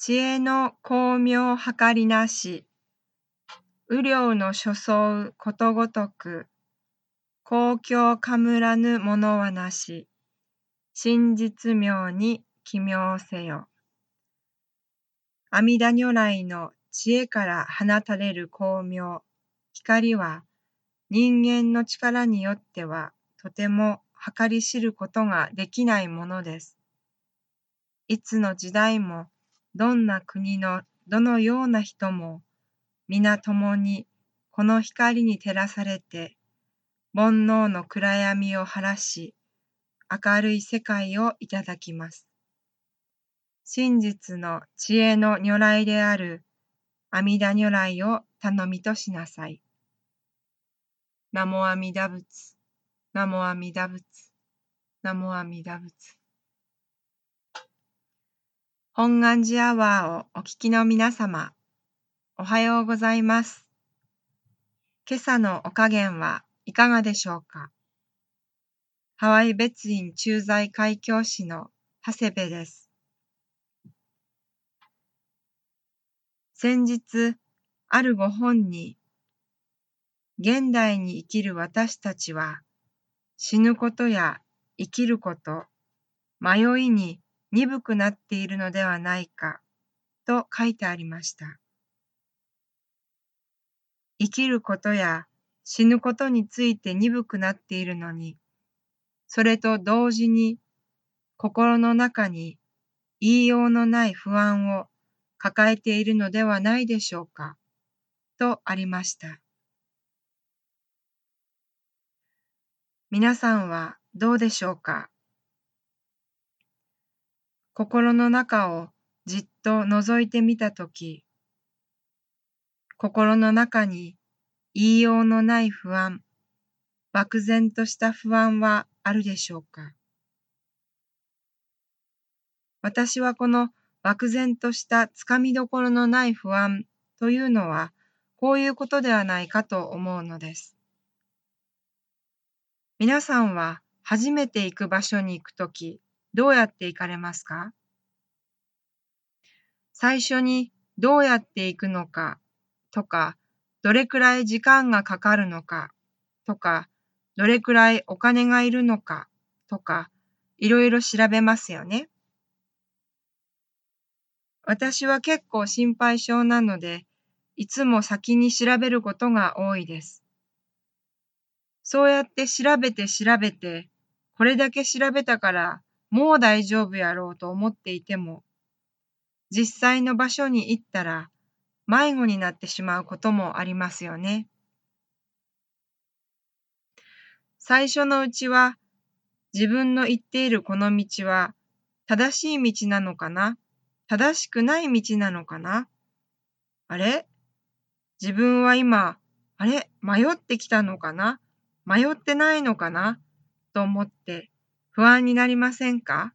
知恵の巧妙計りなし、雨量の所相ことごとく、公共かむらぬものはなし、真実妙に奇妙せよ。阿弥陀如来の知恵から放たれる光明、光は人間の力によってはとても計り知ることができないものです。いつの時代もどんな国のどのような人も、皆共にこの光に照らされて、煩悩の暗闇を晴らし、明るい世界をいただきます。真実の知恵の如来である阿弥陀如来を頼みとしなさい。ナモ阿弥陀仏、ナモ阿弥陀仏、ナモ阿弥陀仏。本願寺アワーをお聞きの皆様、おはようございます。今朝のお加減はいかがでしょうか？ハワイ別院駐在会教師の長谷部です。先日、あるご本に、現代に生きる私たちは、死ぬことや生きること、迷いに鈍くなっているのではないかと書いてありました。生きることや死ぬことについて鈍くなっているのに、それと同時に心の中に言いようのない不安を抱えているのではないでしょうか、とありました。皆さんはどうでしょうか？心の中をじっと覗いてみたとき、心の中に言いようのない不安、漠然とした不安はあるでしょうか？私はこの漠然としたつかみどころのない不安というのは、こういうことではないかと思うのです。皆さんは初めて行く場所に行くとき、どうやって行かれますか？最初にどうやって行くのか？とか、どれくらい時間がかかるのか？とか、どれくらいお金がいるのか？とか、いろいろ調べますよね。私は結構心配性なので、いつも先に調べることが多いです。そうやって調べて調べて、これだけ調べたからもう大丈夫やろうと思っていても、実際の場所に行ったら迷子になってしまうこともありますよね。最初のうちは自分の行っているこの道は正しい道なのかな？正しくない道なのかな？あれ？自分は今、あれ？迷ってきたのかな？迷ってないのかな？と思って不安になりませんか？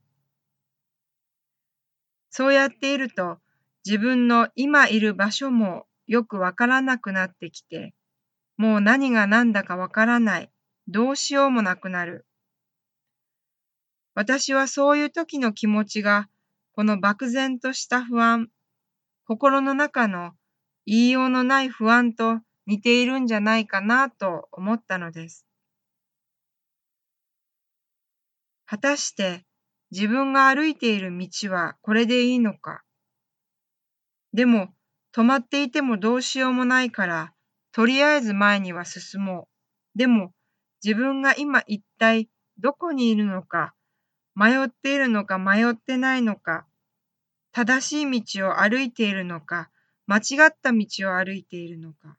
そうやっていると自分の今いる場所もよくわからなくなってきて、もう何が何だかわからない、どうしようもなくなる。私はそういう時の気持ちが、この漠然とした不安、心の中の言いようのない不安と似ているんじゃないかなと思ったのです。果たして自分が歩いている道はこれでいいのか？でも止まっていてもどうしようもないからとりあえず前には進もう。でも自分が今一体どこにいるのか迷っているのか迷ってないのか正しい道を歩いているのか間違った道を歩いているのか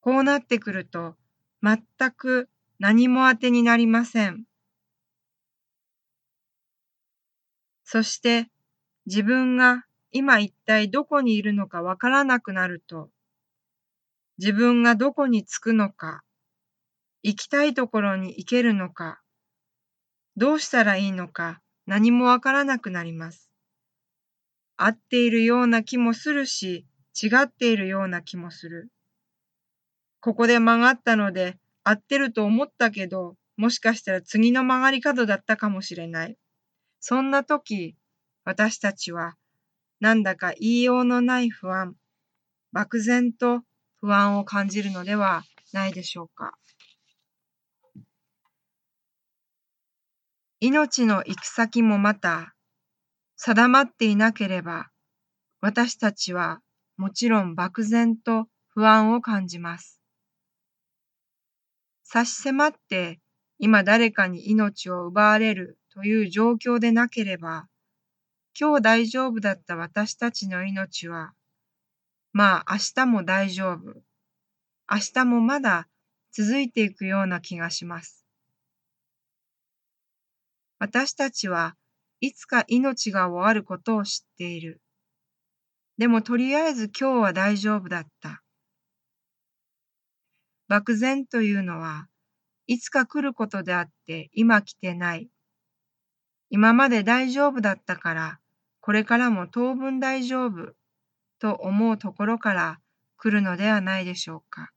こうなってくると全く何も当てになりません。そして自分が今一体どこにいるのかわからなくなると、自分がどこに着くのか、行きたいところに行けるのか、どうしたらいいのか何もわからなくなります。合っているような気もするし、違っているような気もする。ここで曲がったので合ってると思ったけど、もしかしたら次の曲がり角だったかもしれない。そんな時、私たちはなんだか言いようのない不安、漠然と不安を感じるのではないでしょうか。命の行く先もまた定まっていなければ、私たちはもちろん漠然と不安を感じます。差し迫って今誰かに命を奪われるという状況でなければ、今日大丈夫だった私たちの命は、まあ明日も大丈夫、明日もまだ続いていくような気がします。私たちはいつか命が終わることを知っている。でもとりあえず今日は大丈夫だった。漠然というのはいつか来ることであって今来てない。今まで大丈夫だったからこれからも当分大丈夫と思うところから来るのではないでしょうか。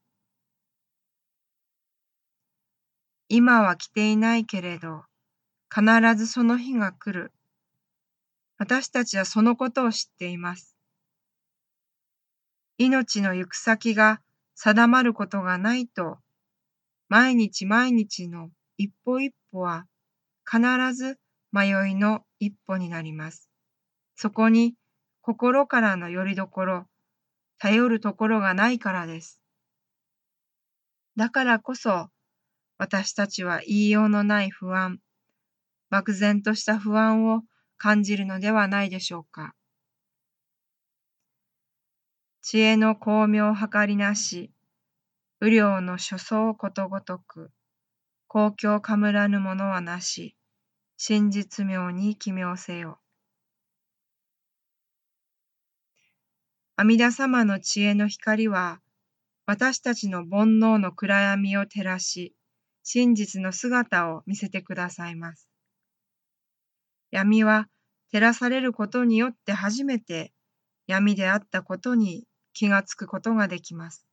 今は来ていないけれど必ずその日が来る。私たちはそのことを知っています。命の行く先が定まることがないと、毎日毎日の一歩一歩は必ず迷いの一歩になります。そこに心からの拠り所、頼るところがないからです。だからこそ、私たちは言いようのない不安、漠然とした不安を感じるのではないでしょうか。知恵の巧妙計りなし、雨量の所相ことごとく、公共かむらぬものはなし、真実妙に奇妙せよ。阿弥陀様の知恵の光は、私たちの煩悩の暗闇を照らし、真実の姿を見せてくださいます。闇は照らされることによって初めて闇であったことに気がつくことができます。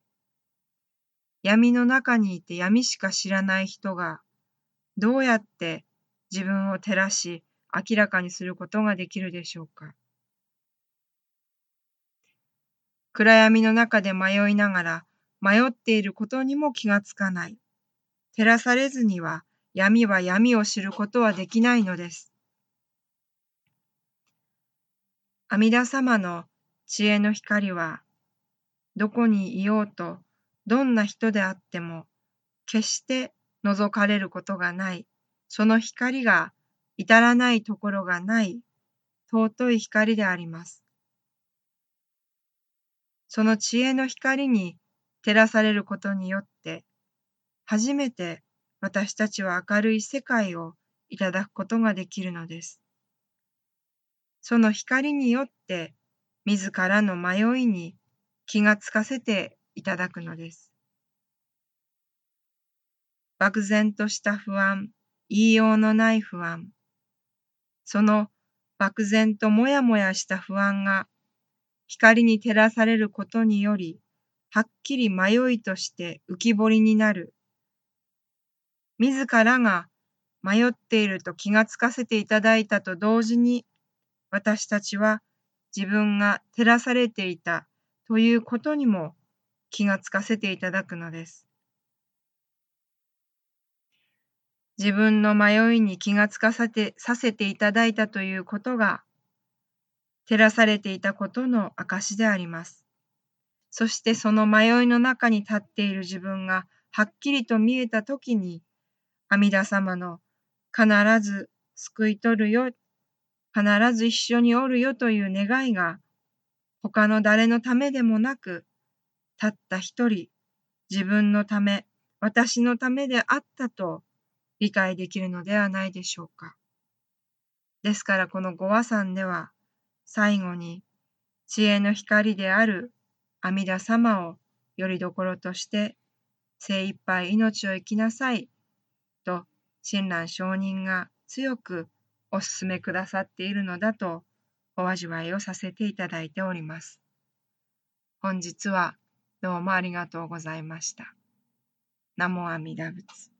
闇の中にいて闇しか知らない人がどうやって自分を照らし明らかにすることができるでしょうか。暗闇の中で迷いながら迷っていることにも気がつかない。照らされずには闇は闇を知ることはできないのです。阿弥陀様の知恵の光は、どこにいようと、どんな人であっても、決して覗かれることがない、その光が至らないところがない、尊い光であります。その知恵の光に照らされることによって、初めて私たちは明るい世界をいただくことができるのです。その光によって自らの迷いに気がつかせていただくのです。漠然とした不安、言いようのない不安、その漠然ともやもやした不安が光に照らされることにより、はっきり迷いとして浮き彫りになる。自らが迷っていると気がつかせていただいたと同時に、私たちは自分が照らされていたということにも気がつかせていただくのです。自分の迷いに気がつかさてさせていただいたということが、照らされていたことの証であります。そしてその迷いの中に立っている自分がはっきりと見えたときに、阿弥陀様の必ず救い取るよ必ず一緒におるよという願いが、他の誰のためでもなく、たった一人、自分のため、私のためであったと理解できるのではないでしょうか。ですからこの五和山では、最後に知恵の光である阿弥陀様をよりどころとして精一杯命を生きなさいと親鸞上人が強くお勧めくださっているのだとお味わいをさせていただいております。本日はどうもありがとうございました。ナモ阿弥陀仏。